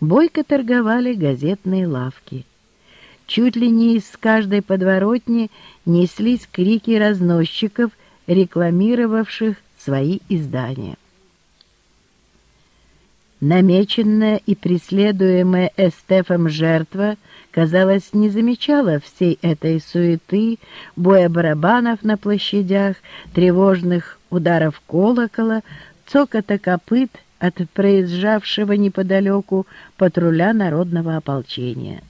Бойко торговали газетные лавки. Чуть ли не из каждой подворотни неслись крики разносчиков, рекламировавших свои издания. Намеченная и преследуемая Эстефом жертва, казалось, не замечала всей этой суеты, боя барабанов на площадях, тревожных ударов колокола, цокота копыт от проезжавшего неподалеку патруля народного ополчения.